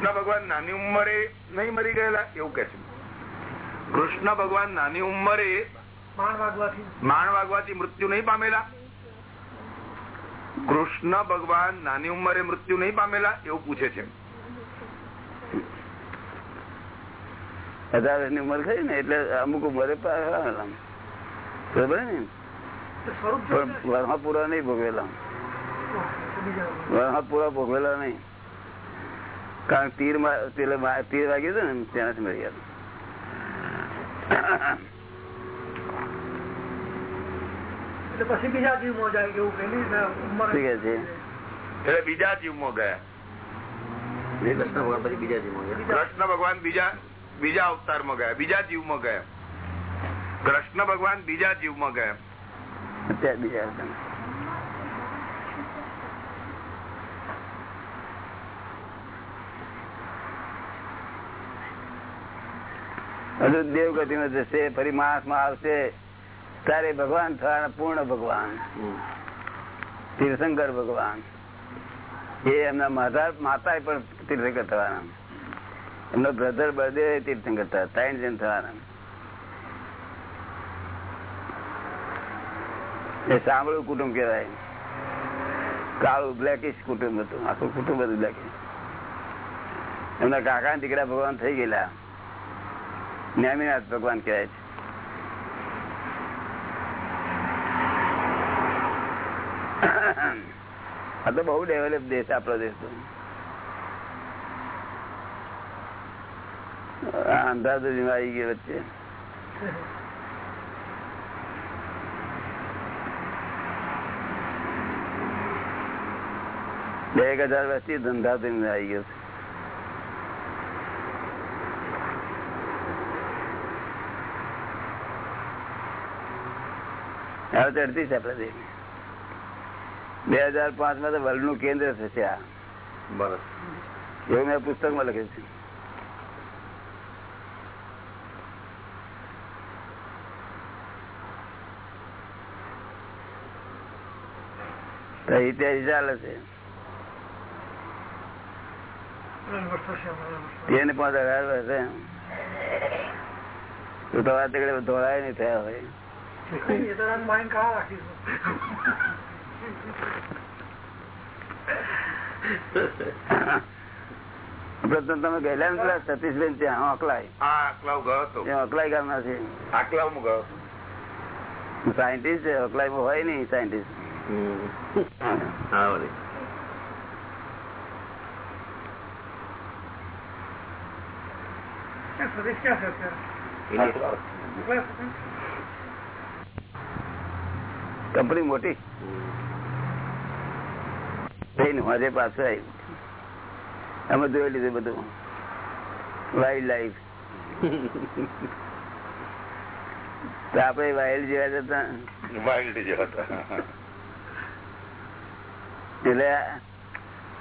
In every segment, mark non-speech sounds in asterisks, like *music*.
કૃષ્ણ ભગવાન નાની ઉંમરે નહીં મરી ગયેલા? એવું કે છે. કૃષ્ણ ભગવાન નાની ઉંમરે માણ વાગવાથી. મૃત્યુ નહીં પામેલા? કૃષ્ણ ભગવાન નાની ઉંમરે મૃત્યુ નહીં પામેલા? એવું પૂછે છે. અઢારની ઉંમર થઈ ને એટલે અમુક ઉંમરે. બરાબર ને? વરહાપુરા વરહા પૂરા નહીં ભોગવેલા વરહા ભોગવેલા નહીં. કારણ તીર મા- પેલે તીર વાગ્યું હતું ને ત્યાંથી મરી ગયા પછી બીજા જીવમાં જાય એવું પેલી ઉંમર શું કે છે? એટલે બીજા જીવમાં ગયા. કૃષ્ણ ભગવાન પછી બીજા જીવમાં ગયા. કૃષ્ણ ભગવાન બીજા બીજા અવતારમાં ગયા બીજા જીવમાં ગયા. કૃષ્ણ ભગવાન બીજા જીવમાં ગયા. અત્યારે બીજા દેવ ગતિ માં જશે ફરી માણસમાં આવશે ત્યારે ભગવાન થવાના પૂર્ણ ભગવાન. તીર્થંકર ભગવાન. એ એમના માતા માતા પણ તીર્થંકર થવાના. એમનો બ્રધર બળદેવ તીર્થંકર થયા ત્રણ જણ થવાના. એ સાંભળ્યું કુટુંબ કેવાય કાળું બ્લેકિશ કુટુંબ હતું. આખું કુટુંબ હતું બ્લેકિશ એમના કાકા દીકરા ભગવાન થઈ ગયેલા. ન્યામીનાથ ભગવાન કહેવાય છે. આ તો બહુ ડેવલપ દેશ આપણો દેશ તો. અંધાધુની આવી ગઈ વચ્ચે. બે એક હજાર વર્ષથી ધંધાધુની આવી ગયો છે. હવે ચડતી છે આપડે દેશ બે હાજર પાંચમાં તો વર્લ્ડનું કેન્દ્ર થશે આ. બરોબર. એવું મેં પુસ્તકમાં લખ્યું છે. તો છે. તેને પાંચ હજાર વર્ષે તો તમારા ધોળાય નહીં થયા હોય. *laughs* *laughs* પ્રથમ તમે ગયેલા ને સતીશબેન ત્યાં અકલાઈ. હા ગયો હતો. અકલાઈ ગામના છે આકલાવમાં ગયો સાયન્ટિસ્ટ છે અકલાઈમાં હોય નહીં સાયન્ટિસ્ટ સતીશ ક્યાં છે અત્યારે? કંપની મોટી. થઈને પાછું આવ્યું અમે જોઈ લીધું બધું. વાઇલ્ડ લાઈફ આપડે વાઇલ્ડ જેવા જતા વાઇલ્ડ જેવા હતા. એટલે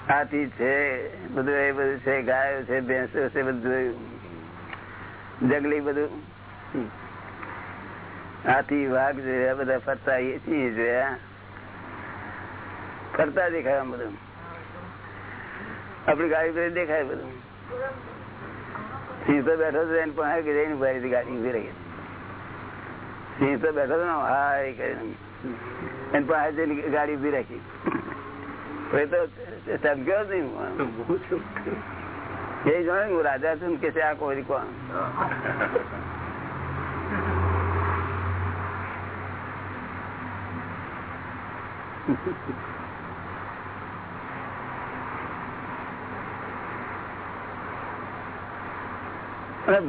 હાથી છે બધું એ બધું છે ગાયો છે ભેંસો છે બધું જોયું. જંગલી બધું. હાથી વાઘ જોયા બધા ફરતા સિંહ જોયા ફરતા દેખાય આમ બધું આપડી ગાડી પર દેખાય બધું સિંહ તો બેઠો હતો એને પણ કે જઈને ઊભા રહી ગાડી ઊભી રહી સિંહ તો બેઠો હતો ને હા એ કરીને એને પણ જઈને ગાડી ઊભી રાખી એ તો સમજ્યો જ નહીં એ જાણે હું રાજા છું ને કે છે આ કોઈ કોણ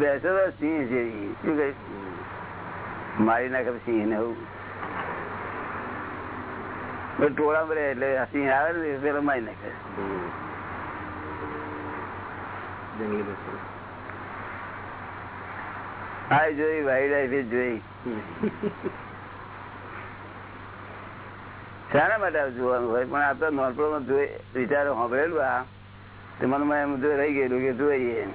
બેસો તો સિંહ જેવી શું કહે મારી નાખે સિંહ ને એવું ટોળા રહે એટલે સિંહ આવે ને પેલો મારી નાખે. આ જોઈ વાઈલ્ડ લાઈફ જોઈ. શાના માટે જોવાનું હોય? પણ આ તો જોઈ વિચારો સાંભળેલું આ. તે મનમાં એમ જો રહી ગયેલું કે જોઈએ.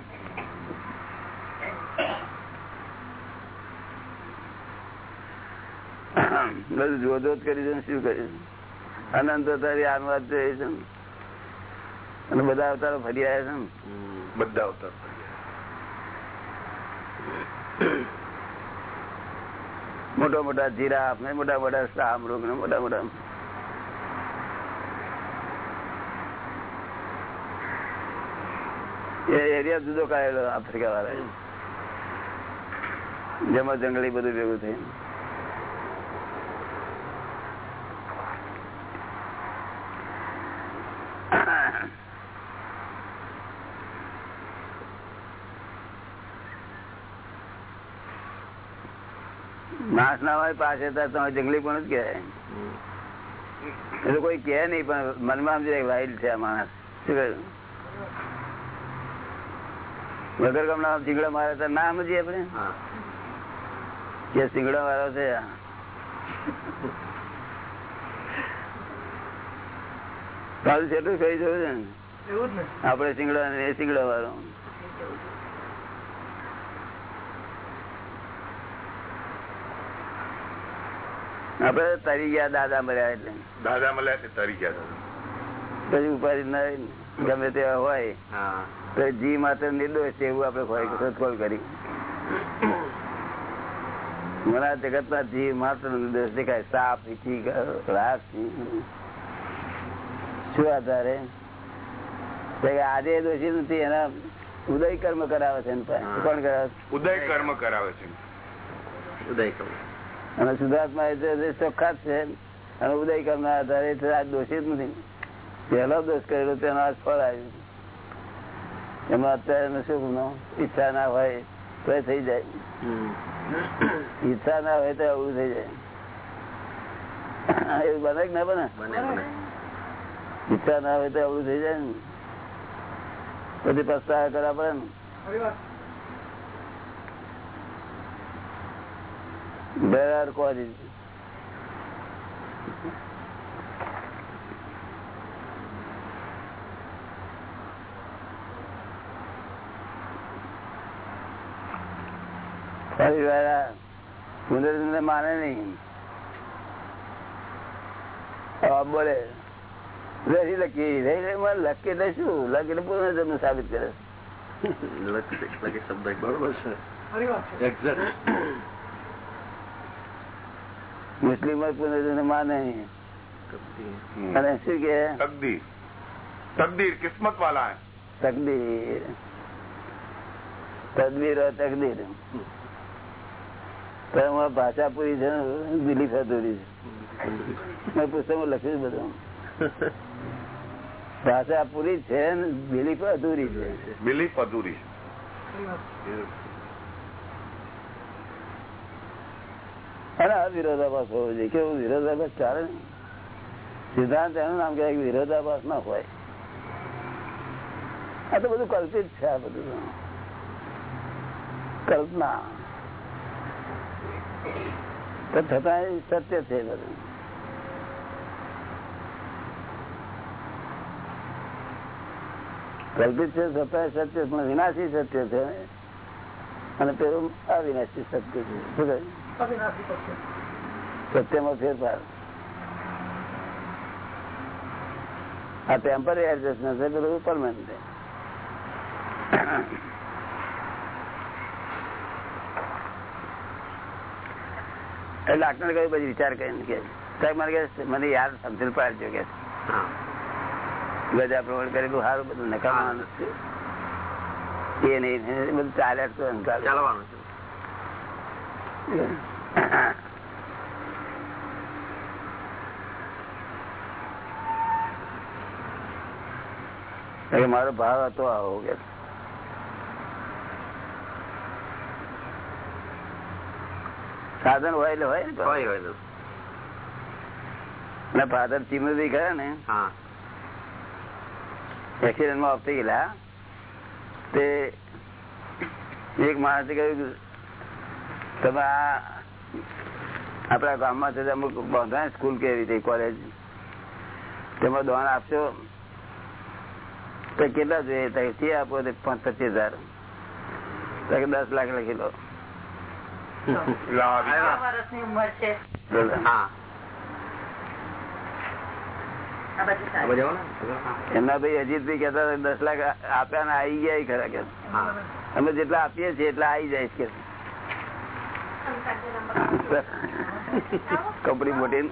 બધું જોધોધ કરી છે શું કર્યું અનંત તારી આનવાદ જોઈએ છે અને બધા અવતારો ફરી આવ્યા છે ને. બધા અવતાર મોટા મોટા જીરાફ ને મોટા મોટા શામૃગ ને મોટા મોટા એરિયા જુદો કાઢેલો આફ્રિકા વાળા જેમાં જંગલી બધું ભેગું થયું માણસ ના હોય પાસે જંગલી પણ જ કહેવાય. એટલે કોઈ કહે નહીં, પણ મનમાં સમજે વાઇલ્ડ છે આ માણસ. શું કહ્યું? વગર ગમના ચીંગડા મારે તો ના સમજીએ આપણે કે સિંગડા વાળો છે. કાલ જવું આપડે સિંગડા એ સિંગડા વાળો. આપડે તરી ગયા દાદા મર્યા એટલે. દાદા મળ્યા તરી ગયા પછી ઉપાધિ ના ગમે તેવા હોય. હા. તો જી માત્ર નિર્દોષ છે એવું આપડે હોય શોધખોળ કરી. મને જગત ના જી માત્ર નિર્દોષ દેખાય. સાપ રાખ શું આધારે? આજે દોષી નથી એના ઉદય કર્મ કરાવે છે પાસે. કોણ કરાવે? ઉદય કર્મ કરાવે છે. ઉદય કહું અને સુધાર્થમાં ચોખ્ખા છે અને ઉદય કર્મ ના આધારે આજ તો દોષી જ નથી. પહેલો દોષ કરેલો તેનો આજ ફળ આવ્યું. એમાં અત્યારે શું ગુનો ઈચ્છા ના હોય તો એ થઈ જાય. ઈચ્છા ના હોય તો અવળું થઈ જાય. એવું બને કે ના બને? ઈચ્છા ના હોય તો અવળું થઈ જાય ને. પછી પસ્તાવા કરવા પડે ને. There are causes. પરિવાર સુંદર માને નહીં હવે બોલે રહી લખી રહી રહી માં લખી એટલે શું લખી પુનર્જન્મ સાબિત કરે લખી લખી શબ્દ બરોબર છે ખરી વાત છે એક્ઝેક્ટ મુસ્લિમ પુનર્જન્મ માને નહીં હમ. અને શું કે તકદીર તકદીર કિસ્મત વાલા હે તકદીર તદબીર और તકદીર ભાષા પૂરી છે બિલીફ અધૂરી છે. મેં પુસ્તકમાં લખ્યું બધું. ભાષા પૂરી છે ને બિલીફ અધૂરી છે. બિલીફ અધૂરી અને આ વિરોધાભાસ હોવો જોઈએ. કેવું વિરોધાભાસ ચાલે ને? સિદ્ધાંત એનું નામ કહેવાય કે વિરોધાભાસ ના હોય. આ તો બધું કલ્પિત છે આ બધું. કલ્પના. તો છતાં એ સત્ય છે બધું. કલ્પિત છે સત્ય સત્ય પણ વિનાશી સત્ય છે. અને પેલું અવિનાશી સત્ય છે. શું સત્યમાં ફેરફાર. આ ટેમ્પરરી એડજસ્ટમેન્ટ છે પેલું પરમાનન્ટ એટલે ડાક્ટર કહ્યું પછી વિચાર કરીને કે સાહેબ મને કે મને યાર સમજણ પાડજો કે હા. ગજા પ્રવણ કરેલું સારું બધું નકામવાનું છે. એ નહીં એ બધું ચાલ્યા જ કરે ને ચાલે. ચાલવાનું છે. એટલે મારો ભાવ હતો આવો કે સાધન હોય એટલે હોય ને હોય હોય તો. ફાધર ચીમરી ગયા ને એક્સિડન્ટમાં આપતી ગયેલા. તે એક માણસે કહ્યું તમે આ આપણા ગામમાં છે તે અમુક બાંધા સ્કૂલ કેવી રીતે કોલેજ? તેમાં દોણ આપશો? તો કેટલા જોઈએ? તે આપો પચીસ હજાર. દસ લાખ લખી લો. એમના ભાઈ અજીતભાઈ હતા, દસ લાખ આપ્યા ને આવી ગયા ખરા. કે અમે જેટલા આપીએ છીએ એટલા આવી જાય કે કંપની મોટી.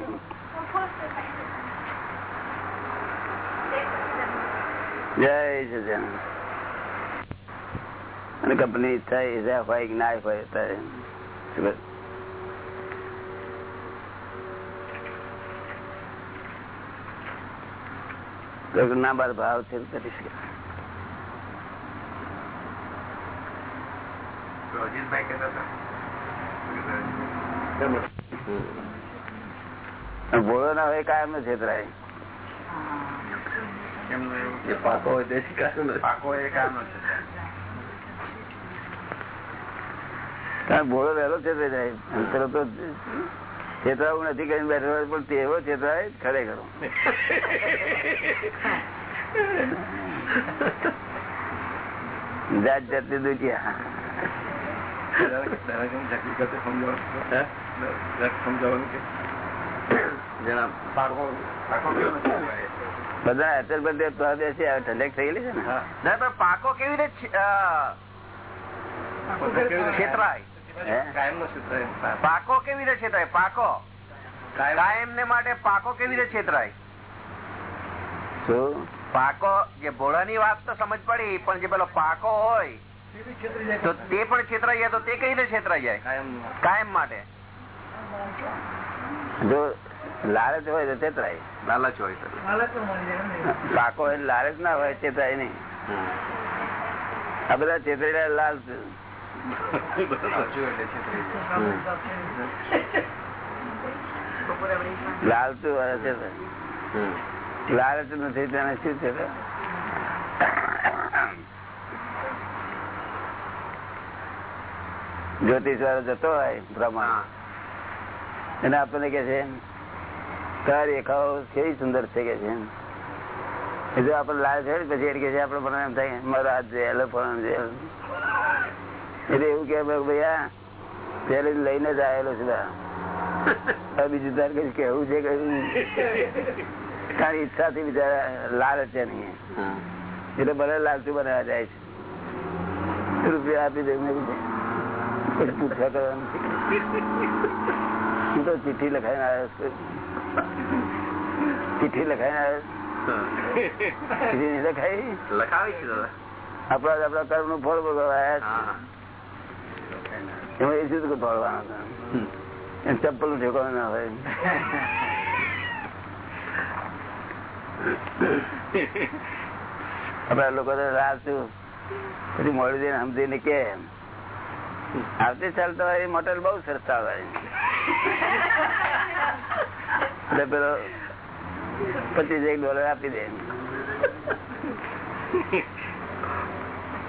જય. અને કંપની થાય ના હોય થાય ના બાર ભાવ છે તો કરી કહેતા હતા હમ. ભોળો ના હોય કાયમ નો છેતરાય પાકો હોય તે પાકો એ કામનો છે. કારણ ભોળો વહેલો જાય પેલો તો છેતરાવું નથી કરીને બેઠો પણ તેવો છેતરાય ખરેખર. જાત જાતની કેવો બધા અચલ બધે તો બેસી આવે ઠંડક થઈ ગયેલી છે ને? હા. પાકો કેવી રીતે છેતરાય પાકો. કેવી રીતે છેતરાય? પાકો. કાયમ. ને માટે પાકો કેવી રીતે છેતરાય? પાકો જે ભોળાની વાત તો સમજ પડી પણ જે પેલો પાકો હોય. તો તે પણ છેતરાઈ જાય તો તે કઈ રીતે છેતરાઈ જાય? કાયમ માટે. જો લાલચ હોય તો છેતરાય. લાલચ હોય તો. ને. પાકો હોય લાલચ ના હોય છેતરાય નહીં. આ બધા છેતરેલા લાલ *laughs* સામે સાપ છે. લાલચું. લાલચ નથી તેને શું છે જ્યોતિષ વાળો જતો હોય પ્રમાણ એને આપણને કે છે તાર રેખાઓ કેવી સુંદર છે કે છે એ જો આપણે લાલ છે પછી એટલે કે છે આપણે પણ એમ થાય મારા હાથ જેલ પણ જેલ એટલે એવું કે ભૈયા પેલે લઈને જ આવેલો છે બીજું તાર કઈ કેવું છે કઈ? તારી ઈચ્છાથી બિચારા લાલચ નહીં એટલે ભલે લાલચું બનાવવા જાય છે. રૂપિયા આપી દે મેં પૂછ્યા કરવાનું હું તો ચિઠ્ઠી લખાઈને આવ્યો છું. ચિઠ્ઠી લખાઈને આવ્યો લખાઈ? લખાવી આપડા આપડા કર્મનું ફળ છે. એમાં એ શું ભોળવાનું હતા. એમ ચપ્પલનું ના હોય. આપડા લોકો તો પછી મોડી દઈને સમજીને કે આવતી ચાલતો હોય મોટર બહુ સરસ હોય. પેલો પચીસ એક ડોલર આપી દે.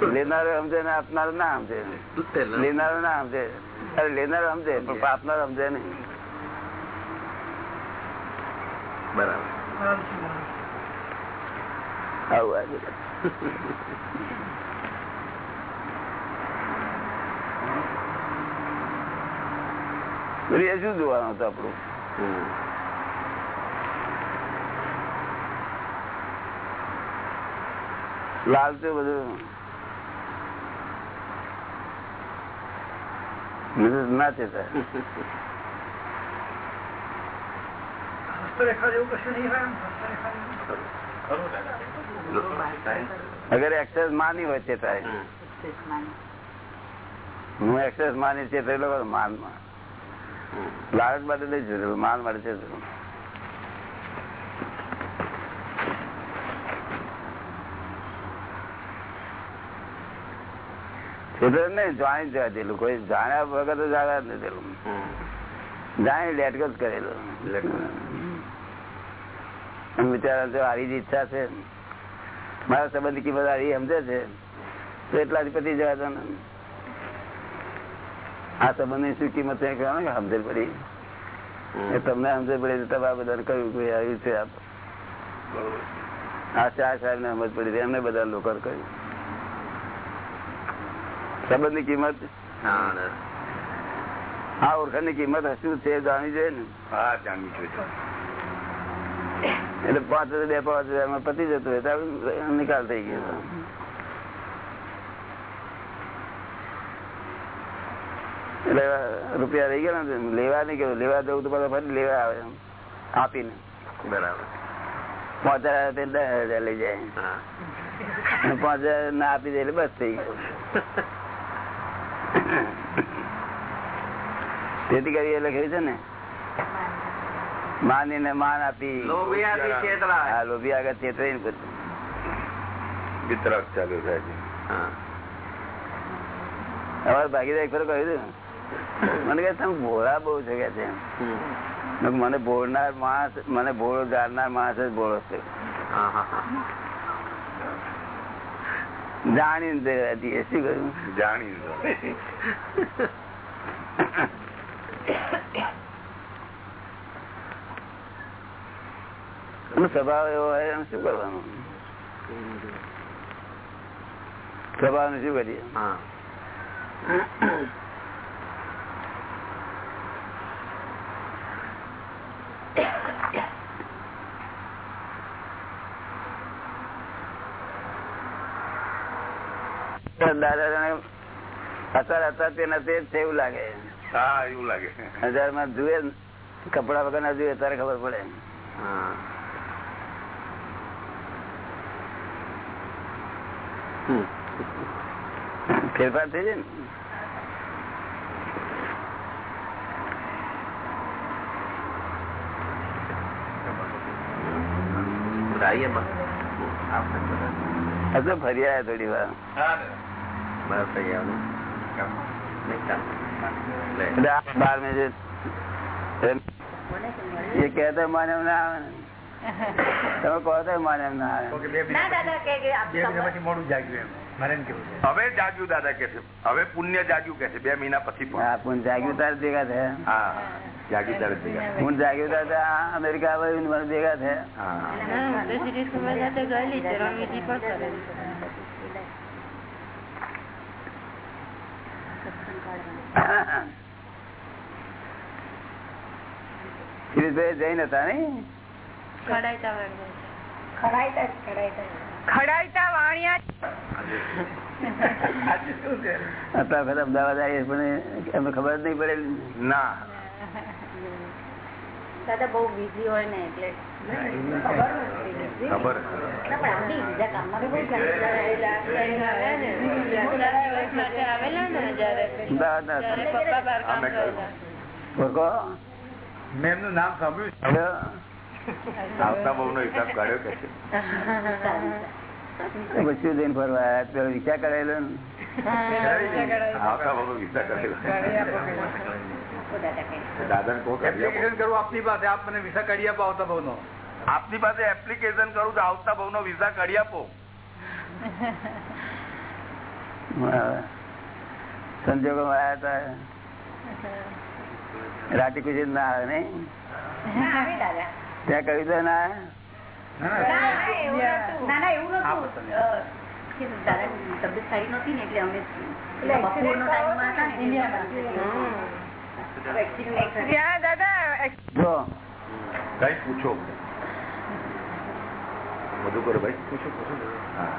લેનારો સમજે ને આપનારો ના સમજે. લેનારો ના સમજે. અરે લેનારો સમજે પણ આપનારો સમજે નહીં. બરાબર. આવું આજે શું જોવાનું હતું આપણું. લાલચું બધું. ના જેવું. અગર એક્સેસ માની હોય તારે હું એક્સેસ માની છે તો લોકો માનમાં. લાલચ માટે નહીં જરૂર માન માટે છે જરૂર. ને જાણી જવા દેલું કોઈ જાણ્યા વગર તો જાણ્યા જ નથી જાણી લેટકો જ કરેલું. બિચારા જો આવી જ ઈચ્છા છે. મારા સંબંધી કિંમત આવી સમજે છે. તો એટલા જ પતી જવા તો ને. આ સંબંધની શું કિંમત એ કહેવાય કે સમજણ પડી. તમને સમજણ પડી તો તમે આ બધાને કહ્યું કે આવ્યું છે આપ. આ ચાર સાહેબ ને સમજ પડી એમને બધા લોકો કહ્યું. સંબંધની કિંમત? હા ઓળખાણની કિંમત શું છે જાણવી જોઈએ ને. હા જાણવી જોઈએ. એટલે પાંચ હજાર બે પાંચ હજારમાં પતી જતું હોય તો નિકાલ થઈ ગયો. એટલે રૂપિયા રહી ગયા ને લેવા નહીં ગયો. લેવા જવું તો પાછા ફરી લેવા આવે. આપીને. બરાબર. પાંચ હજાર દસ હજાર લઈ જાય. પાંચ હજાર ના આપી દે એટલે બસ થઈ ગયું. તેથી કરી લખ્યું છે ને? માની ને માન આપી. લોભી આગળ વિતરક ચાલુ થાય છે. હા. અમારે ભાગીદાર ખરો કહ્યું હતું. મને કહે તમે ભોળા બહુ છે કે છે. મને ભોળનાર માણસ મને ભોળો જાણનાર માણસ જ ભોળો છે. જાણીને તે શું કહ્યું જાણી એનો *laughs* સ્વભાવ એવો હોય એમ શું કરવાનું? સ્વભાવ શું કરીએ? દાદા અત્યારે અત્યારે તેના તે જ એવું લાગે. હા એવું લાગે. હજારમાં જુએ કપડા વગર ના જુએ ત્યારે ખબર પડે. ફેરફાર થઈ જાય ને? ફરી આવ્યા થોડી વાર. બસ થઈ આવવાનું નહીં ચાલ લે એટલે આ બાર મેં જે એ કહેતા માને એમ ના આવે તમે કહો તો માને એમ ના આવે. ના દાદા કે કે આપ મોડું જાગ્યું એમ. મારે એમ કેવું છે? હવે જાગ્યું દાદા કે છે. હવે પુણ્ય જાગ્યું કે છે. બે મહિના પછી પણ. હા પણ જાગ્યું તારે ભેગા થયા. હા ભેગા. જાગ્યું તારે અમેરિકા ભેગા થયા. હા જૈન હતા નઈ ખડાઈતા ખડાઈતા ખડાઈતા વાણિયા. અમદાવાદ આવીએ પણ એમને ખબર જ નહીં પડેલી ના. દાદા બહુ બિઝી હોય ને એટલે ખબર અમદાવાદ મેં એમનું નામ સાંભળ્યું છે. આવતા *laughs* બહુ નો હિસાબ કાઢ્યો કે છે. પછી જઈને ફરવા. પેલો વિચાર આવતા બહુ દાદા એપ્લિકેશન કરું આપની પાસે. આપ મને વિસા કાઢી આપો આવતા ભાવનો આપની પાસે એપ્લિકેશન કરું તો આવતા બહુ નો વિઝા કાઢી આપો. સંજોગો આવ્યા હતા *laughs* રાતી ખુશી ના આવે નહીં આવે દાદા ત્યાં કહ્યું તો ના આવે? ના ના, એવું નહોતું. ના ના એવું નહોતું. અ, કે દાદાની તબિયત સારી નહોતી ને એટલે અમે બપોરનો ટાઈમમાં હતા ને એટલે accident થયો. ત્યાં દાદા જો કઈ પૂછો બધું કરો ભાઈ પૂછો પૂછો હા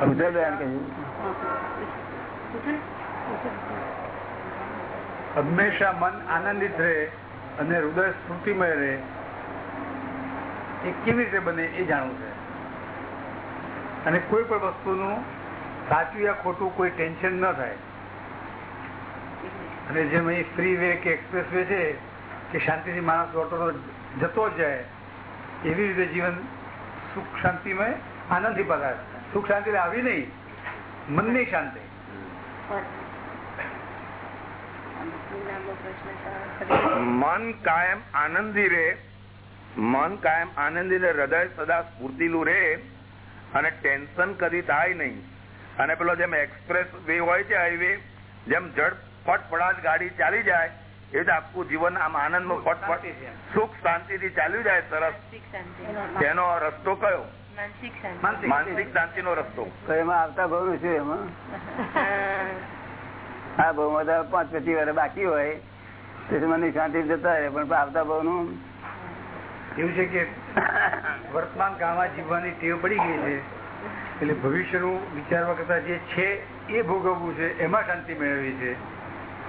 પૂછો બેન કહ્યું પૂછો ને. હંમેશા મન આનંદિત રહે અને હૃદય સ્ફૂર્તિમય રહે. એ કેવી રીતે બને એ જાણવું છે. અને કોઈ પણ વસ્તુનું સાચું યા ખોટું કોઈ ટેન્શન ન થાય. અને જેમ અહીં ફ્રી વે કે એક્સપ્રેસ વે છે કે શાંતિથી માણસ ઓટો જતો જ જાય, એવી રીતે જીવન સુખ શાંતિમય આનંદથી પગાર સુખ શાંતિ આવી નહીં, મનની શાંતિ. મન કાયમ આનંદી રે. મન કાયમ આનંદી ને હૃદય સદા સ્ફૂર્તિલું રે અને ટેન્શન કદી થાય નહીં. અને પેલો જેમ એક્સપ્રેસ વે હોય છે હાઈવે જેમ જડ ફટફડાટ ગાડી ચાલી જાય એ રીતે આખું જીવન આમ આનંદમાં ફટફટ સુખ શાંતિ થી ચાલ્યું જાય સરસ. તેનો રસ્તો કયો? માનસિક શાંતિ. નો રસ્તો. એમાં આવતા ભરું છે એમાં. હા બહુ બધા પાંચ પચીસ વાર બાકી હોય તેથી મને શાંતિ જતા રહે પણ આવતા ભાવનું એવું છે કે વર્તમાન કાળમાં જીવવાની ટેવ પડી ગઈ છે. એટલે ભવિષ્યનું વિચારવા કરતા જે છે એ ભોગવવું છે એમાં શાંતિ મેળવવી છે.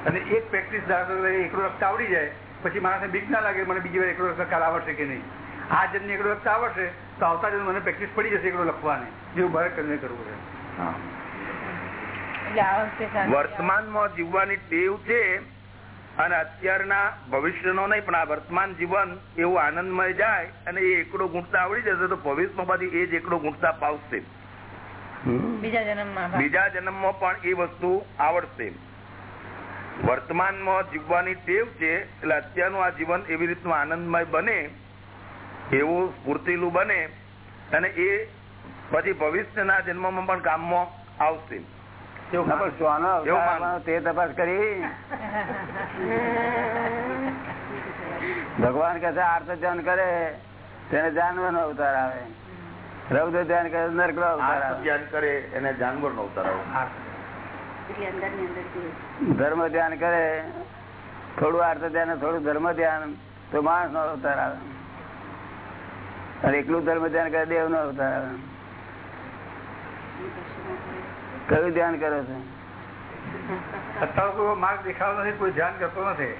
અને એક પ્રેક્ટિસ દાખલો એકલો લખતા આવડી જાય પછી માણસને બીક ના લાગે મને બીજી વાર એકલો રસ્તા કાલ આવડશે કે નહીં. આ જન્મ એકલો રક્ત આવડશે તો આવતા જન્મ મને પ્રેક્ટિસ પડી જશે એકલો લખવાની જેવું ભારત કરીને કરવું છે. આ શાંતિ વર્તમાનમાં જીવવાની ટેવ છે અને અત્યારના ભવિષ્યનો નહીં પણ આ વર્તમાન જીવન એવું આનંદમય જાય અને એ એકડો ગુણતા આવડી જશે તો ભવિષ્યમાં પાછી એ જ એકડો ગુણતા પાવશે બીજા જન્મમાં બીજા જન્મમાં પણ એ વસ્તુ આવડશે. વર્તમાનમાં જીવવાની ટેવ છે એટલે અત્યારનું આ જીવન એવી રીતનું આનંદમય બને એવું સ્ફૂર્તિલું બને અને એ પછી ભવિષ્યના જન્મમાં પણ કામમાં આવશે. તે તપાસ કરી. ભગવાન કહે છે આર્થ ધ્યાન કરે તેને જાનવર નો અવતાર આવે. રૌદ્ર ધ્યાન કરે નર્ક નો અવતાર ધ્યાન કરે એને જાનવર નો અવતાર આવે. એટલે અંદરની અંદર જે ધર્મ ધ્યાન કરે થોડું આર્થ ધ્યાન થોડું ધર્મ ધ્યાન તો માણસ નો અવતાર આવે. અને એકલું ધર્મ ધ્યાન કરે દેવ નો અવતાર આવે. કયું ધ્યાન કરો છો. અત્યારે કોઈ માર્ગ નથી કોઈ ધ્યાન કરતો નથી.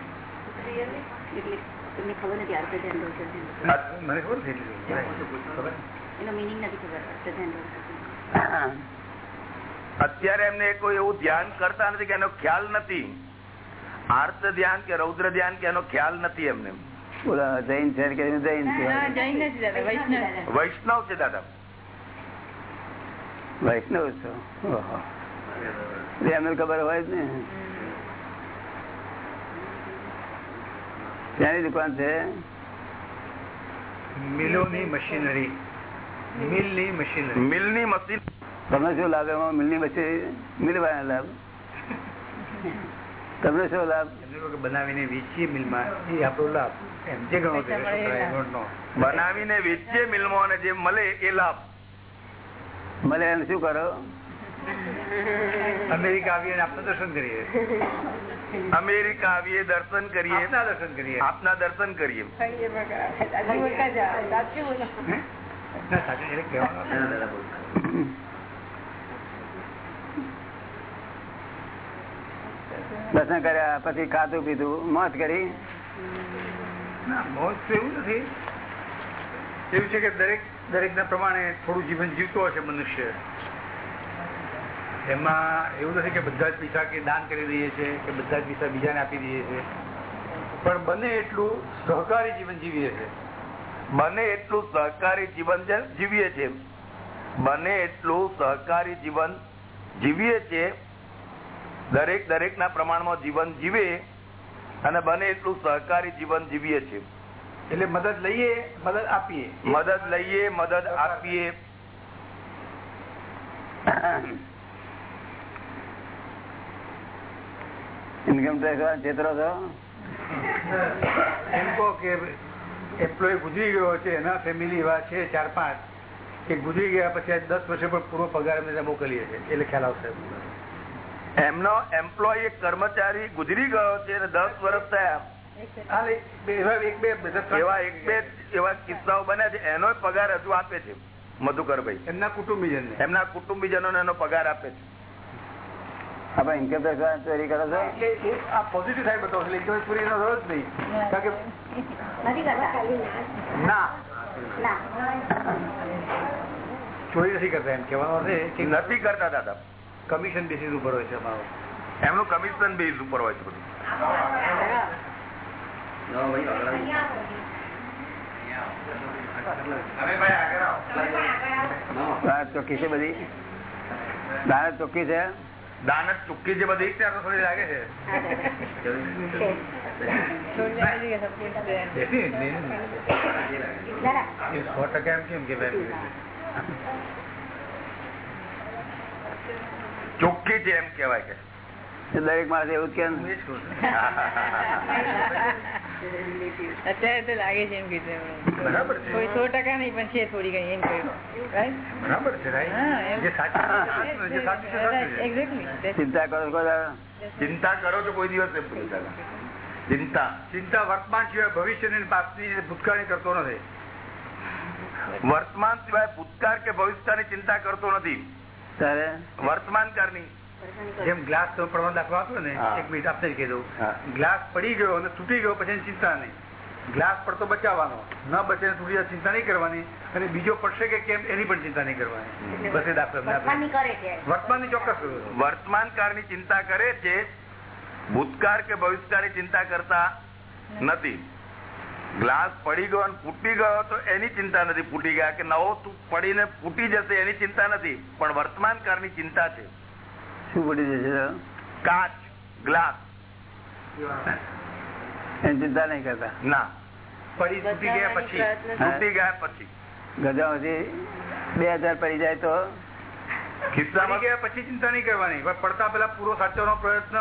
મને ખબર એમને કોઈ એવું ધ્યાન કરતા નથી કે એનો ખ્યાલ નથી. આર્ત ધ્યાન કે રૌદ્ર ધ્યાન કે એનો ખ્યાલ નથી એમને. બોલો જૈન છે જૈન છે? જૈન નથી દાદા વૈષ્ણવ. વૈષ્ણવ છે દાદા. વૈષ્ણવ છો. એમને ખબર હોય જ ને. ત્યાંની દુકાન છે? મિલોની મશીનરી. મિલની મશીનરી. મિલની મશીન તમને શું લાભ એમાં મિલની વચ્ચે મિલવાના લાભ? તમને શું લાભ? બનાવીને વેચીએ મિલમાં. એ આપણો લાભ. એમ જે ગણો. બનાવીને વેચીએ મિલમાં અને જે મળે એ લાભ. એને શું કરો? અમેરિકા આવીએ આપના દર્શન કરીએ. અમેરિકા આવીએ દર્શન કરીએ. આપના દર્શન કરીએ. આપના દર્શન કરીએ. દર્શન કર્યા પછી ખાધું પીધું મોત કરી? મોત તો એવું નથી. એવું છે કે દરેક દરેક ના પ્રમાણે થોડું જીવન જીવતો હશે મનુષ્ય. એમાં એવું નથી કે બધા જ પૈસા કે દાન કરી દઈએ છીએ કે બધા જ પૈસા બીજાને આપી દઈએ છીએ પણ બને એટલું સહકારી જીવન જીવીએ છીએ બને એટલું સહકારી જીવન જીવીએ છીએ બને એટલું સહકારી જીવન જીવીએ છીએ દરેક દરેક ના પ્રમાણમાં જીવન જીવે અને બને એટલું સહકારી જીવન જીવીએ છીએ એટલે મદદ લઈએ મદદ આપીએ. મદદ લઈએ મદદ આપીએ. ઇન્કમ ટેક્સ ચેતરો છો એમ કહો કે એમ્પ્લોય ગુજરી ગયો છે એના ફેમિલી એવા છે ચાર પાંચ કે ગુજરી ગયા પછી આજ દસ વર્ષે પણ પૂરો પગાર એમને મોકલીએ છીએ એટલે ખ્યાલ આવશે એમનો. એમ્પ્લોય કર્મચારી ગુજરી ગયો છે દસ વર્ષ થયા. એવા એક બે એવા એક બે એવા કિસ્સાઓ બન્યા છે એનો પગાર હજુ આપે છે મધુકરભાઈ. એમના કુટુંબીજનને. એમના કુટુંબીજનોને એનો પગાર આપે છે. આપણે ઇન્કમ ટેક્સ ચોરી કરો છો? એટલે આ પોઝિટિવ સાઈડ બતાવો એટલે એકદમ પૂરી એનો રસ જ નહીં. કારણ કે નથી કરતા? ના. ના. ચોરી નથી કરતા એમ કહેવાનો અર્થ કે નથી કરતા દાદા. કમિશન બેસીસ ઉપર હોય છે અમારો. એમનું કમિશન બેઝ ઉપર હોય છે બધું. દાનત ચોખ્ખી છે બધી. દાનત ચોખ્ખી છે? દાનત ચૂકી છે બધી ત્યાં તો થોડી લાગે છે. છોડને નથી કે સબ કુછ દે. બેસી ને, ને, ના ના એ સો ટકા એમ કેમ કે ભાઈ ચોખ્ખી છે એમ કેવાય કે. એ દરેક માણસ એવું જ કે હું એ જ કહું છું. અત્યારે તો લાગે છે. એમ કીધું કોઈ સો ટકા નહીં પણ છે થોડી એમ કહ્યું. ચિંતા કરો છો ચિંતા કરો છો કોઈ દિવસ ચિંતા. ચિંતા વર્તમાન સિવાય ભવિષ્યની અને ભૂતકાળની કરતો નથી. વર્તમાન સિવાય ભૂતકાળ કે ભવિષ્યની ચિંતા કરતો નથી. વર્તમાન કાળની. જેમ ગ્લાસ પડવાનો દાખલો આપ્યો ને એક મિનિટ આપને જ કહી દઉં. હા. ગ્લાસ પડી ગયો અને તૂટી ગયો પછી ચિંતા નહીં. ગ્લાસ પડતો બચાવવાનો. ન બચે તૂટી જાય ચિંતા નહીં કરવાની. અને બીજો પડશે કે કેમ એની પણ ચિંતા નહીં કરવાની. બસ એ દાખલો વર્તમાન આપ્યો. વર્તમાનની કરે છે વર્તમાનની ચોક્કસ. વર્તમાન કાળની ચિંતા કરે છે ભૂતકાળ કે ભવિષ્યની ચિંતા કરતા નથી. ગ્લાસ પડી ગયો અને ફૂટી ગયો તો એની ચિંતા નથી. ફૂટી ગયા કે નવો તું પડીને ફૂટી જશે એની ચિંતા નથી. પણ વર્તમાન કાળની ચિંતા છે. શું પડી જશે કાચ ગ્લાસ. ચિંતા નહીં કરતા? ના. પડી તૂટી ગયા પછી. તૂટી ગયા પછી. ગજામાંથી બે હજાર પડી જાય તો? ખિસ્સામાં ગયા પછી ચિંતા નહીં કરવાની. પડતા પેલા પૂરો સાચવવાનો પ્રયત્ન.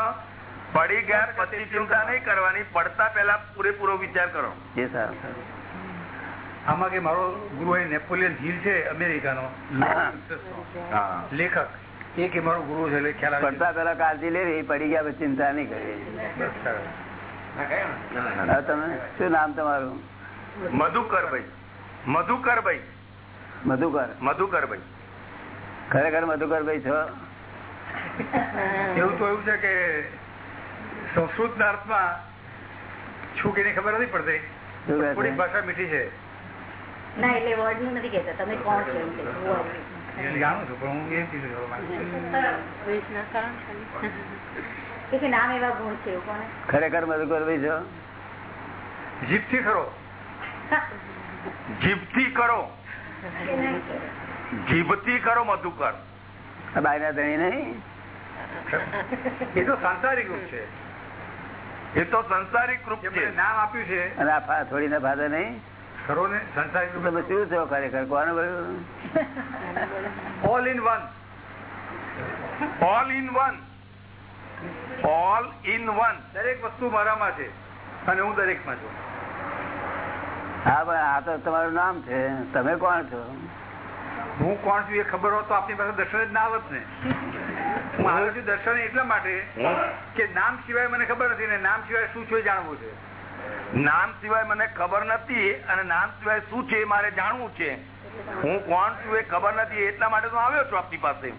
પડી ગયા પછી ચિંતા નહીં કરવાની. પડતા પેલા પૂરેપૂરો વિચાર કરો. એ સારું આમાં કે મારો ગુરુ એ નેપોલિયન હિલ છે અમેરિકાનો. હા. લેખક. એ કે મારો ગુરુ છે એટલે ખ્યાલ આવે પડતા પેલા કાળજી લેવી પડી ગયા ચિંતા નહીં. હવે તમે? શું નામ તમારું? મધુકરભાઈ. મધુકરભાઈ. મધુકર. મધુકરભાઈ. ખરેખર મધુકરભાઈ છો? એવું તો એવું છે કે સંસ્કૃતના અર્થમાં છું કે ખબર નથી પડતી. થોડીક થોડી ભાષા મીઠી છે. ના એટલે વર્ડનું નથી કેતા તમે કોણ છો. જાણું છું પણ હું એ કે નામ એવા ગુણ છે ખરેખર મધુકરભાઈ છો? જીભથી ખરો. જીભથી કરો. જીભથી કરો મધુકર. આ બાયના ધણી નહીં? એ તો સાંસારિક રૂપ છે. એ તો સંસારિક રૂપ છે. નામ આપ્યું છે. અને આ થોડી થોડીના ફાધર નહીં? ખરો ને સંસારિક તમે શું? છો ખરેખર કોને બોલ્યું? All in one all in one all in one દરેક વસ્તુ મારામાં છે અને હું દરેકમાં છું. હા પણ આ તો તમારું નામ છે. તમે કોણ છો? હું કોણ છું એ ખબર હોત તો આપની પાસે દર્શન જ ના આવત ને. હું? આવ્યો છું દર્શન એટલા માટે કે નામ સિવાય મને ખબર નથી ને નામ સિવાય શું છે જાણવું છે. નામ સિવાય મને ખબર નથી અને નામ સિવાય શું છે મારે જાણવું છે. હું કોણ છું એ ખબર નથી એટલા માટે હું આવ્યો છું આપની પાસે.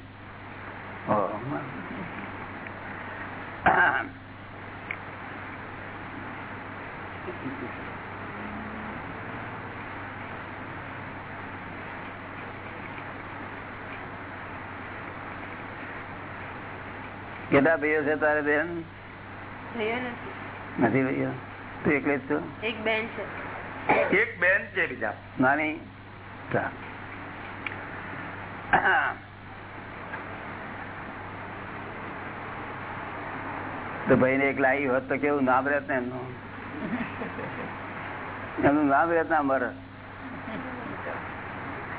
કેટલા ભાઈઓ છે તારે બેન? નથી ભાઈઓ? તું એકલી જ છું એક બેન છે. એક બેન છે બીજા. નાની. તો ભાઈ ને એક લાવી હોત તો કેવું નામ રહેત ને એમનું? એમનું નામ રહેત ના અમર.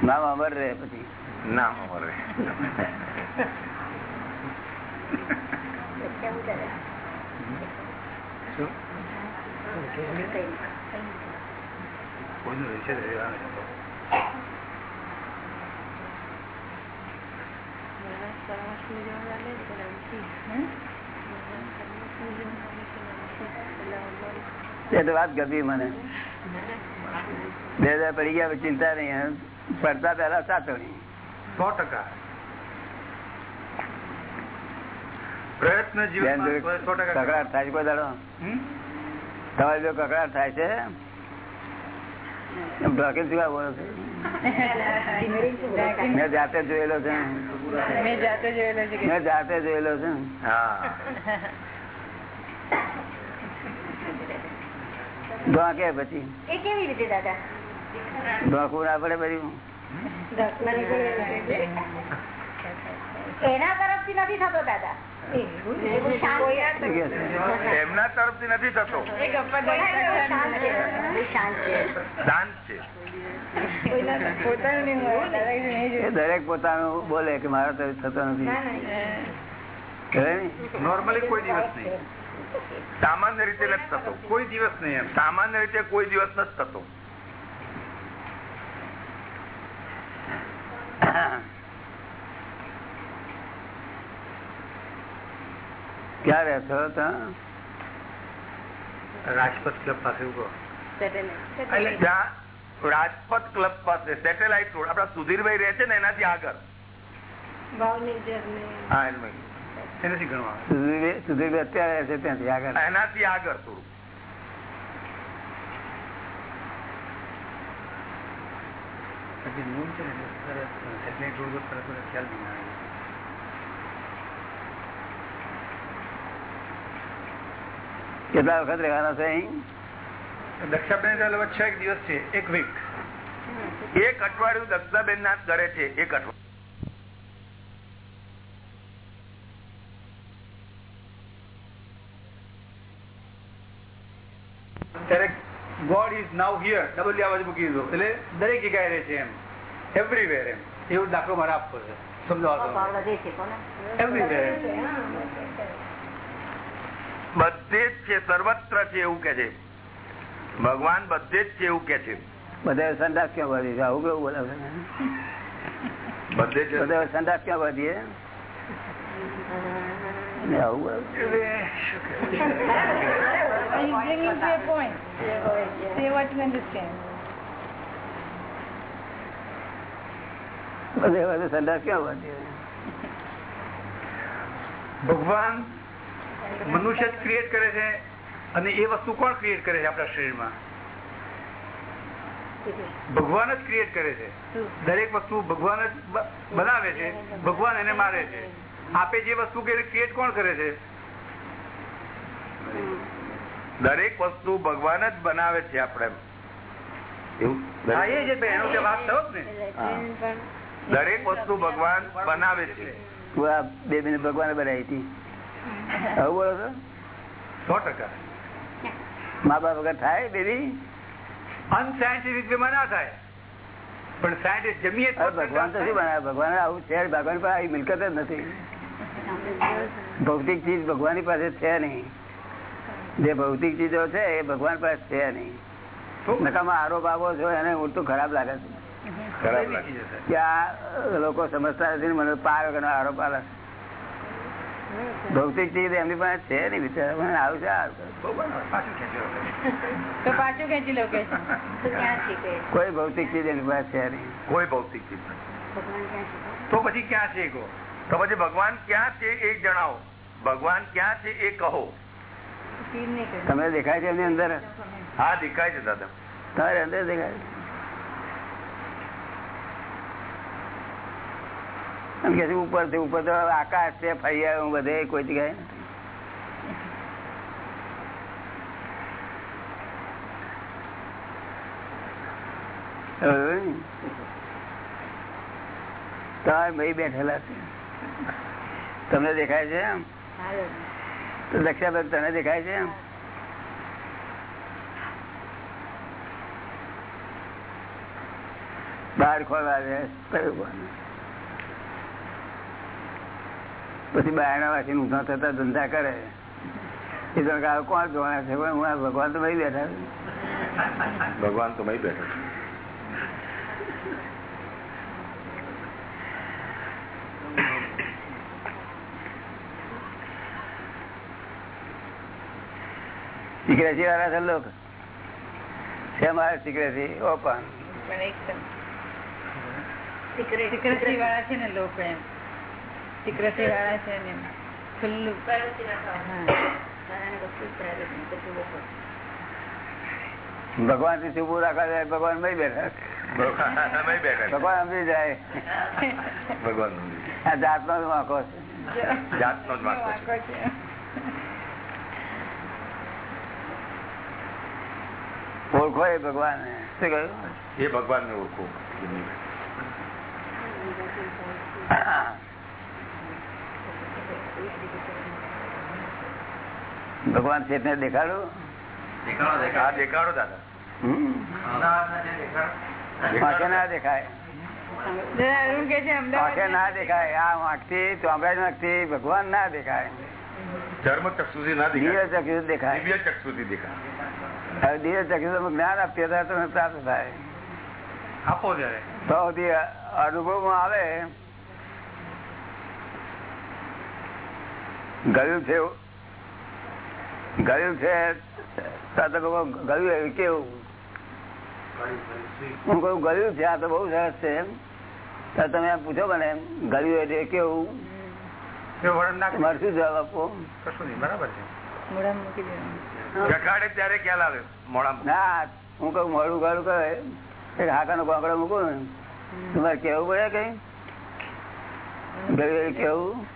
નામ અમર રહે પછી. નામ અમારે કેવું કરે? એ તો વાત ગમી મને. બે હજાર પડી ગયા ચિંતા નહીં પડતા પેલા સાચવણી સો ટકા. પ્રયત્ન બેન જીવનમાં સો ટકા થાય કોઈ દાડો? તમારી જો કકડાટ થાય છે ઢોકીને શું કામ મેં જાતે જોયેલો છે. મેં જાતે જોયેલો છે મેં જાતે જોયેલો છે. હા. ઢોકે પછી. એ કેવી રીતે દાદા? ઢોકવું ના પડે પછી એના તરફથી નથી થતો દાદા. એમના તરફથી નથી થતો. દરેક પોતાનું બોલે કે મારા તરફ થતો નથી. નોર્મલી કોઈ દિવસ નહીં. સામાન્ય રીતે નથી થતો. કોઈ દિવસ નહીં એમ. સામાન્ય રીતે કોઈ દિવસ નથી થતો. ક્યાં રહેતો રાજપથ ક્લબ પાસે ઊભો રાજપથ ક્લબ પાસે સેટેલાઇટ રોડ આપડા સુધીરભાઈ રહે છે ને એનાથી આગળ હા એનાથી ગણવા સુધીર સુધીર અત્યારે રહે છે ત્યાંથી આગળ એનાથી આગળ થોડું પછી મૂળ છે ને એટલે સેટેલાઇટ રોડ પર ખ્યાલ નહીં આવે કેટલા વખત રહેવાના છે અહીં? દક્ષાબેન તો એક દિવસ છે એક વીક એક અઠવાડિયું દક્ષાબેન ના જ છે એક અઠવાડિયું. ત્યારે God is now here double બાજુ મૂકી દીધો. એટલે દરેક જગ્યાએ રહે છે એમ. એવરીવેર એમ. એવો દાખલો મારે આપવો છે. સમજાવો ભાવ વધે છે કોને? એવરીવેર બધે જ છે સર્વત્ર છે એવું કે છે. ભગવાન બધે જ છે એવું કે છે. બધા સંદાસ ક્યાં વધી છે આવું કેવું બોલાવે બધે બધા સંદાસ વધીએ ક્યાં વધીએ ભગવાન મનુષ્ય જ ક્રિએટ કરે છે અને એ વસ્તુ કોણ ક્રિએટ કરે છે આપણા શરીરમાં? ભગવાન જ ક્રિએટ કરે છે. દરેક વસ્તુ ભગવાન જ બનાવે છે ભગવાન એને મારે છે. આપે જે વસ્તુ ક્રિએટ કોણ કરે છે? દરેક વસ્તુ ભગવાન જ બનાવે છે આપણે દરેક વસ્તુ ભગવાન બનાવે છે. બે મિનિટ ભગવાન બનાવી હતી. આવું બોલો છો? સો ટકા. મા બાપ વગર થાય બેબી? અનસાયન્ટિફિક વેમાં ના થાય. પણ સાયન્ટિસ્ટ જમીએ ભગવાન તો શું બનાવે? ભગવાન આવું છે ભગવાન પાસે આવી મિલકત જ નથી. ભૌતિક ચીજ ભગવાનની પાસે છે નહીં. જે ભૌતિક ચીજો છે એ ભગવાન પાસે છે નહીં. નકામાં આરોપ આવો છો એને તો ખરાબ લાગે છે. ત્યાં કે આ લોકો સમજતા નથી મને પાર વગરનો આરોપ આવે છે. ભૌતિક ચીજ એમની પાસે છે નહીં બિચારા મને આવું છે પાછું તો પાછું ખેંચી લો કે? કોઈ ભૌતિક ચીજ એની પાસે છે નહીં. કોઈ ભૌતિક ચીજ તો પછી ક્યાં છે કહો? તો પછી ભગવાન ક્યાં છે એ જણાવો. ભગવાન ક્યાં છે એ કહો. તમને દેખાય છે એમની અંદર? હા દેખાય છે દાદા. તમારે અંદર દેખાય છે? એમ કે ઉપર છે ઉપર તો આકાશ છે ફરી આવ્યો બધે કોઈ જગ્યાએ. તમારે ભાઈ બેઠેલા છે. તમને દેખાય છે એમ? તો દક્ષાબેન તને દેખાય છે એમ? બહાર ખોલવા છે કયું કોણ? પછી બાયણા વાસી ઊંધા થતા ધંધા કરે. એ તો કોણ જોવાના છે? પણ હું આ ભગવાન તો ભાઈ બેઠા ભગવાન તો મહી બેઠા સિક્રેસી વાળા છે લોક. છે મારે સિક્રેસી ઓપન સિક્રેસી વાળા છે ને લોકો એમ. સિક્રેસી વાળા છે ને એમ. ખુલ્લું ભગવાનથી શુભું રાખવા જાય ભગવાન ભાઈ બેઠા છે. ભગવાન મહી બેઠા છે. ભગવાન સમજી જાય ભગવાન આ જાતનો જ વાંકો છે જાતનો જ વાંકો છે. વાંકો છે ઓળખો એ ભગવાન શું કહ્યું એ ભગવાન ને ઓળખો ભગવાન શેઠ ને દેખાડું દેખાડો. દાદા. ના દેખાય. ના દેખાય. આ વાંકથી ચોમડાજ વાંકથી ભગવાન ના દેખાય. ધર્મ ચક્ષુથી ના દિવ્ય દેખાય ચક્ષુ દેખાય. દિવ્ય ચક્ષુથી દેખાય. દિવ્ય ચક્ષુ જ્ઞાન આપીએ ત્યારે તમને પ્રાપ્ત થાય. આપો ત્યારે. તો અનુભવ અનુભવમાં આવે. ગયું છે ગયું છે? ગયું એવું કેવું? હું કહું ગયું છે આ તો બહુ સરસ છે એમ. તો તમે એમ પૂછો મને એમ ગયું એટલે કેવું? એ વળણ નાખે તમારે શું જવાબ આપવો? કશું નહીં બરાબર છે. મોઢામાં મૂકી દેવાનું. જગાડે ત્યારે ખ્યાલ આવે મોડામાં ના હું કહું મોડું ગાડું કહે એક હાકાનો કોકડો મૂકું ને. તમારે કેવું પડે કઈ? ગયું કેવું?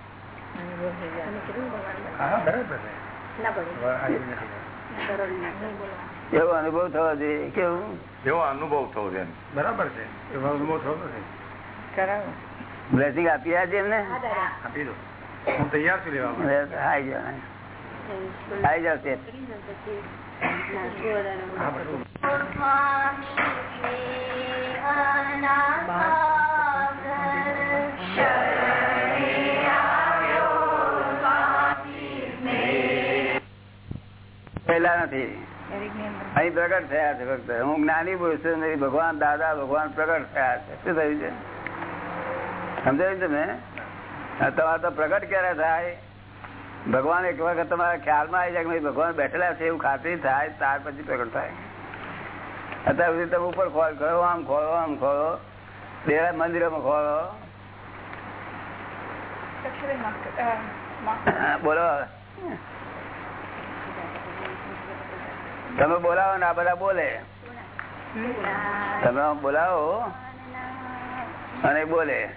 એવો અનુભવ થવો જોઈએ કેવું? એવો અનુભવ થવો છે બરાબર છે. એવો અનુભવ થયો નથી બ્લેસિંગ આપી આજે એમને? હા આપી દો. હું તૈયાર છું લેવા. આવી જાઓ આવી જાઓ છે બધું નથી. અહીં પ્રગટ થયા છે ફક્ત હું જ્ઞાની પુરુષ છું ભગવાન દાદા ભગવાન પ્રગટ થયા છે. શું થયું છે? સમજાયું તમે તમારે તો પ્રગટ ક્યારે થાય? ભગવાન એક વખત તમારા ખ્યાલમાં આવી જાય કે ભગવાન બેઠેલા છે એવું ખાતરી થાય ત્યાર પછી પ્રગટ થાય. અત્યાર સુધી તમે ઉપર ખોલ કરો આમ ખોલો આમ ખોલો. દેરા મંદિરોમાં ખોલો. બોલો તમે બોલાવો ને આ બધા બોલે. તમે બોલાવો અને બોલે.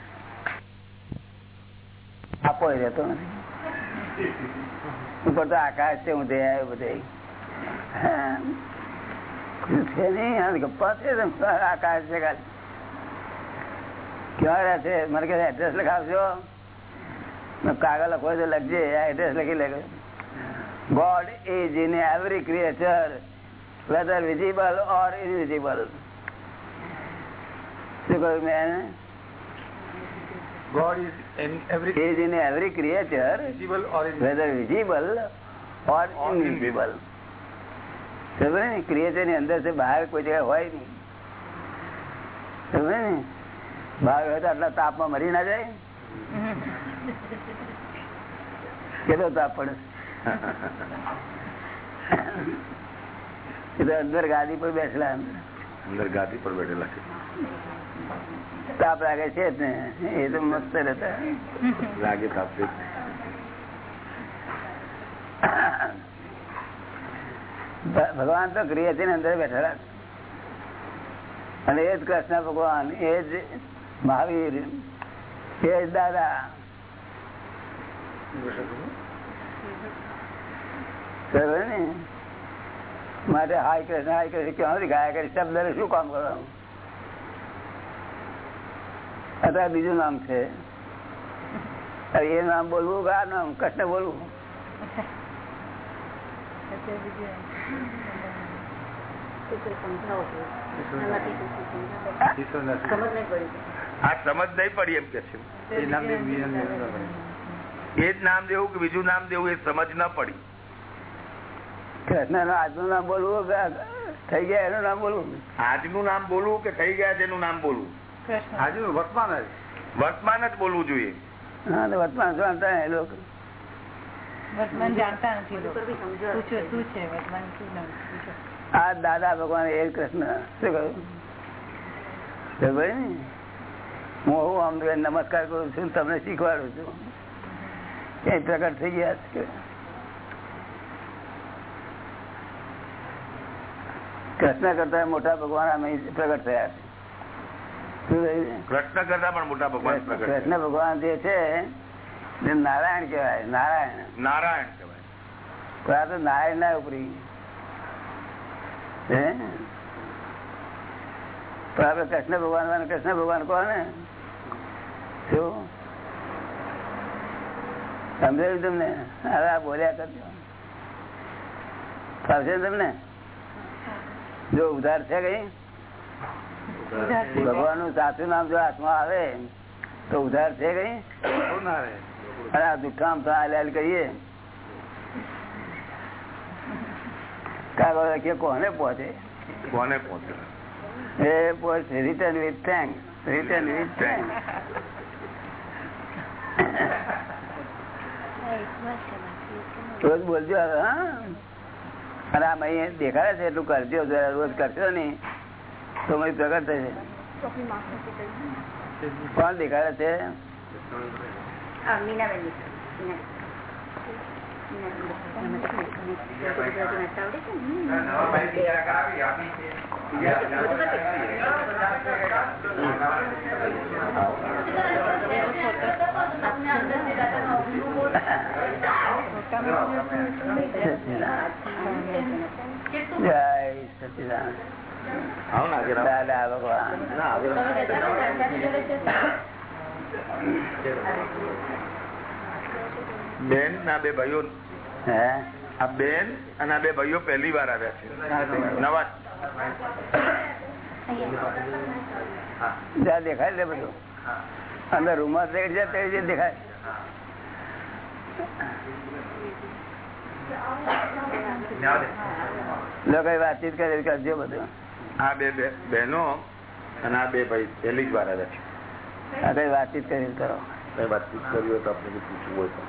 આપો રહેતો ઉપર તો આકાશ છે, હું ત્યાં બધે. આકાશ છે ખાલી. છે? મને કહે એડ્રેસ લખાવજો. કાગળ લખો તો લખજે એડ્રેસ લખી લે God is in every creature whether visible or invisible શું કહ્યું મેં God is in every is in every creature visible or invisible. Whether visible or Or invisible સમજે ને ક્રિએચરની અંદર છે બહાર કોઈ જગ્યાએ હોય નહીં સમજે ને બહાર હોય તો આટલા તાપમાં મરી ના જાય કેટલો તાપ પડે એ તો અંદર ગાદી પર બેસેલા અંદર ગાદી પર બેઠેલા છે. તાપ લાગે છે ને. એ તો મસ્ત રહેતા લાગે તાપશે ભ- ભગવાન તો ની અંદર બેઠેલા. અને એ જ કૃષ્ણ ભગવાન એ જ મહાવીર એ જ દાદા. ને માટે હાય કૃષ્ણ હાય કૃષ્ણ ક્યાંથી ગાયા કરી શબ્દ શું કામ કરવાનું? અત્યારે બીજું નામ છે. એ નામ બોલવું કે આ નામ? કૃષ્ણ બોલવું. સમજ નહીં પડી આ સમજ નહીં પડી એમ કે છે. એ નામ દેવું કે બીજું નામ દેવું એ સમજ ન પડી. કૃષ્ણનું આજનું નામ બોલવું કે થઈ ગયા એનું નામ બોલવું? આજનું નામ બોલવું કે થઈ ગયા તેનું નામ બોલવું? આજનું વર્તમાન જ. વર્તમાન જ બોલવું જોઈએ. હા તો વર્તમાન જાણતા એ લોકો. વર્તમાન જાણતા નથી બધું લોકો. પર બી સમજો પૂછો શું છે વર્તમાન શું નામ પૂછો. આ દાદા ભગવાન એ કૃષ્ણ. શું કહ્યું? હું હું આમ નમસ્કાર કરું છું તમને શીખવાડું છું. ક્યાંય પ્રગટ થઈ ગયા છે કૃષ્ણ કરતા મોટા ભગવાન પ્રગટ થયા છે. કૃષ્ણ કરતા પણ મોટા ભગવાન કૃષ્ણ ભગવાન જે છે નારાયણ કેવાય નારાયણ. નારાયણ કેવાય આ તો નારાયણ ના ઉપરી આપડે કૃષ્ણ ભગવાન કૃષ્ણ ભગવાન કોને શું? સમજાયું તમને? હવે આ બોલ્યા કરજો. સમજે ને તમને? જો ઉધાર છે કઈ? ભગવાનનું સાચું નામ જો હાથમાં આવે તો ઉધાર છે કઈ? ના આ તો હાલ કહીએ કાગળ કે કોને પહોંચે? કોને પહોંચે? એ પહોંચે return with thanks return with thanks રોજ બોલજો હા? અને આ મહી દેખાડે છે એટલું કરજો જરા રોજ કરશો ને તો મહી પ્રગટ થશે કોણ દેખાડે છે. મીનાબેન દાદા ભગવાન બેન ના બે ભાઈઓ. આ બેન અને આ બે ભાઈઓ પહેલી વાર આવ્યા છે. નવા. જ્યાં દેખાય છે બધું. અંદર રૂમમાં દેખાય. લોકો વાતચીત કરે કરજો બધું. આ બે બહેનો અને આ બે ભાઈ પહેલી જ વાર આવ્યા છે. આ કઈ વાતચીત કરી કરો. કઈ વાતચીત કરી હોય તો આપણે પૂછવું હોય તો.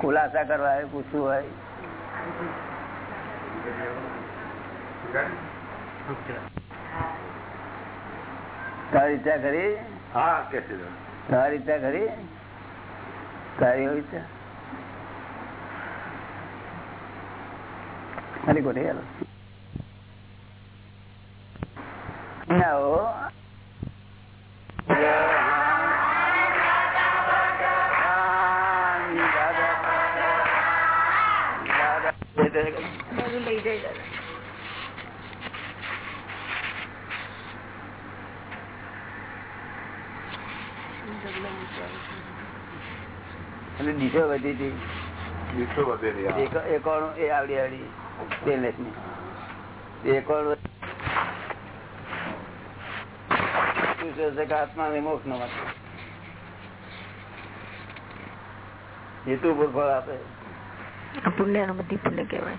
ખુલાસા કરવા હોય પૂછવું હોય. તારી ઈચ્છા કરી હા કે તારી ઈચ્છા ખરી? તારી હોય અને દીઠો વધી હતી. વધેલી એક- એકાણું એ આવડી આવડી. Stainless ની. એકાણું શું છે છે કે આત્માને મોક્ષ નો માટે હેતુ પર ફળ આપે પુણ્ય નો બધી પુણ્ય કહેવાય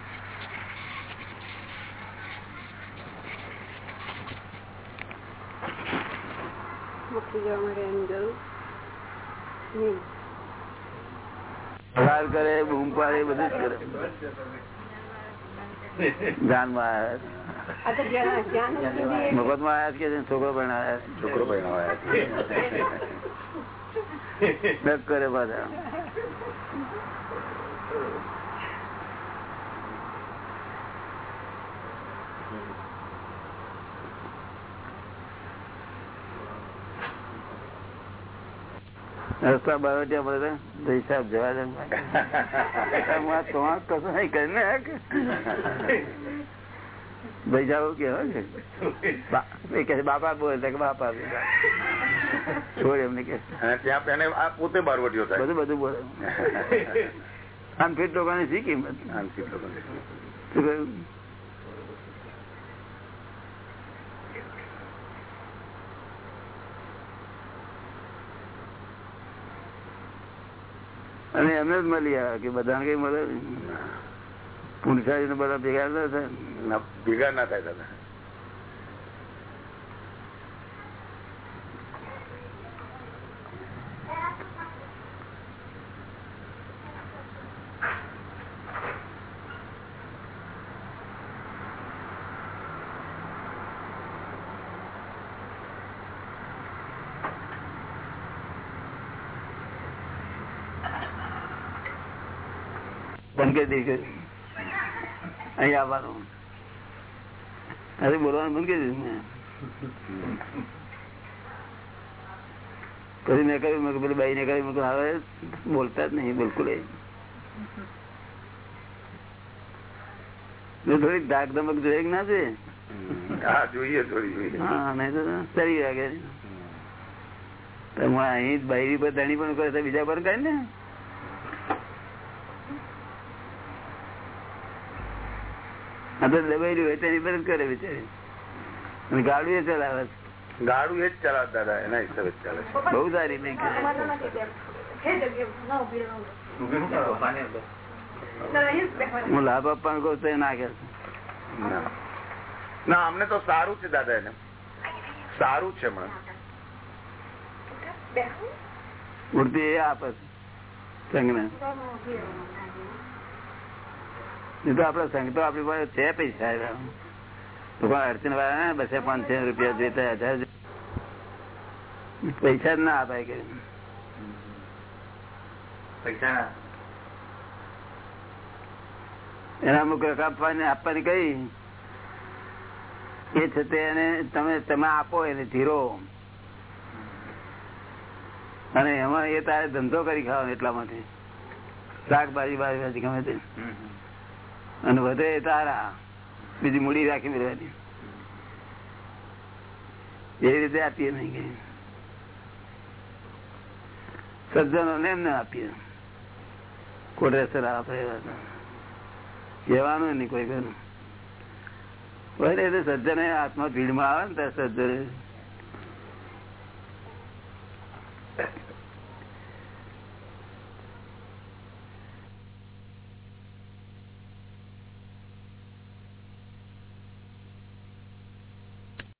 ફરાર કરે બૂમ પાડે બધું જ કરે ધ્યાનમાં આવ્યા મફતમાં આવ્યા છે કે છોકરો પણ આવ્યા છોકરો પણ આવ્યા કરે પાછા. રસ્તા બારોટિયા પડે તો હિસાબ જવા દે તો કશું નહીં કરી ને ભાઈ જાવ કેવાય ને બા- એ કહે છે, બાપા બોલે તો કે બાપા બોલે. છોડ એમને કે અને ત્યાં એને આ પોતે બારવટીઓ થાય. બધું બધું બોલે. અનફિટ લોકોની શી કિંમત? આંશિક લોકોને. અને એમને જ મળી આવ્યા કે બધાને કઈ મળે? પુનસારી ને બધા ભેગા ભેગા ના થાય દાદા. કરી અહીં આવવાનું. અરે બોલવાનું બંધ કરી દીધું પછી મેં કહ્યું મેં પેલી બાઈ ને કહ્યું હવે બોલતા જ નહીં બિલકુલ એ. થોડીક ધાક ધમક જોઈએ ના જોઈએ હા જોઈએ થોડી હા નહીં તો લાગે તમે અહીં બહેરી પર ધણી પણ કરે બીજા પર કઈ ને? આ દબાયેલું હોય તેની મદદ કરે બિચારી. અને ગાડું એ ચલાવે. ગાડું એ જ ચલાવતા હતા એના હિસાબે ચાલે છે. બહુ સારી નહીં હું લાભ આપવાનું કહું તો એ ના કે ના. ના અમને તો સારું છે દાદા એને. સારું છે હમણાં મૂર્તિ એ આપે છે. તો આપડો સંઘ તો આપણી પાસે છે પૈસા. અડચણ વાળા ને બસો પાંચસો રૂપિયા જોઈતા હજાર પૈસા જ ના અપાય કે. પૈસા એના અમુક રકમ આપવાની આપવાની કઈ? એ છે તેને તમે તમે આપો એને ધીરો. અને એમાં એ તારે ધંધો કરી ખાવાનો એટલા માટે. શાકભાજી બાજી ગમે તે. અને વધે તારા. બીજી મૂડી રાખી મેળવાની એ રીતે આપીએ નહીં કઈ સજ્જનો ને એમને આપીએ. કોટેશ્વર આપે કહેવાનું નહીં કોઈ કરું હોય એટલે સજ્જન હાથમાં ભીડમાં આવે ને ત્યારે સજ્જન.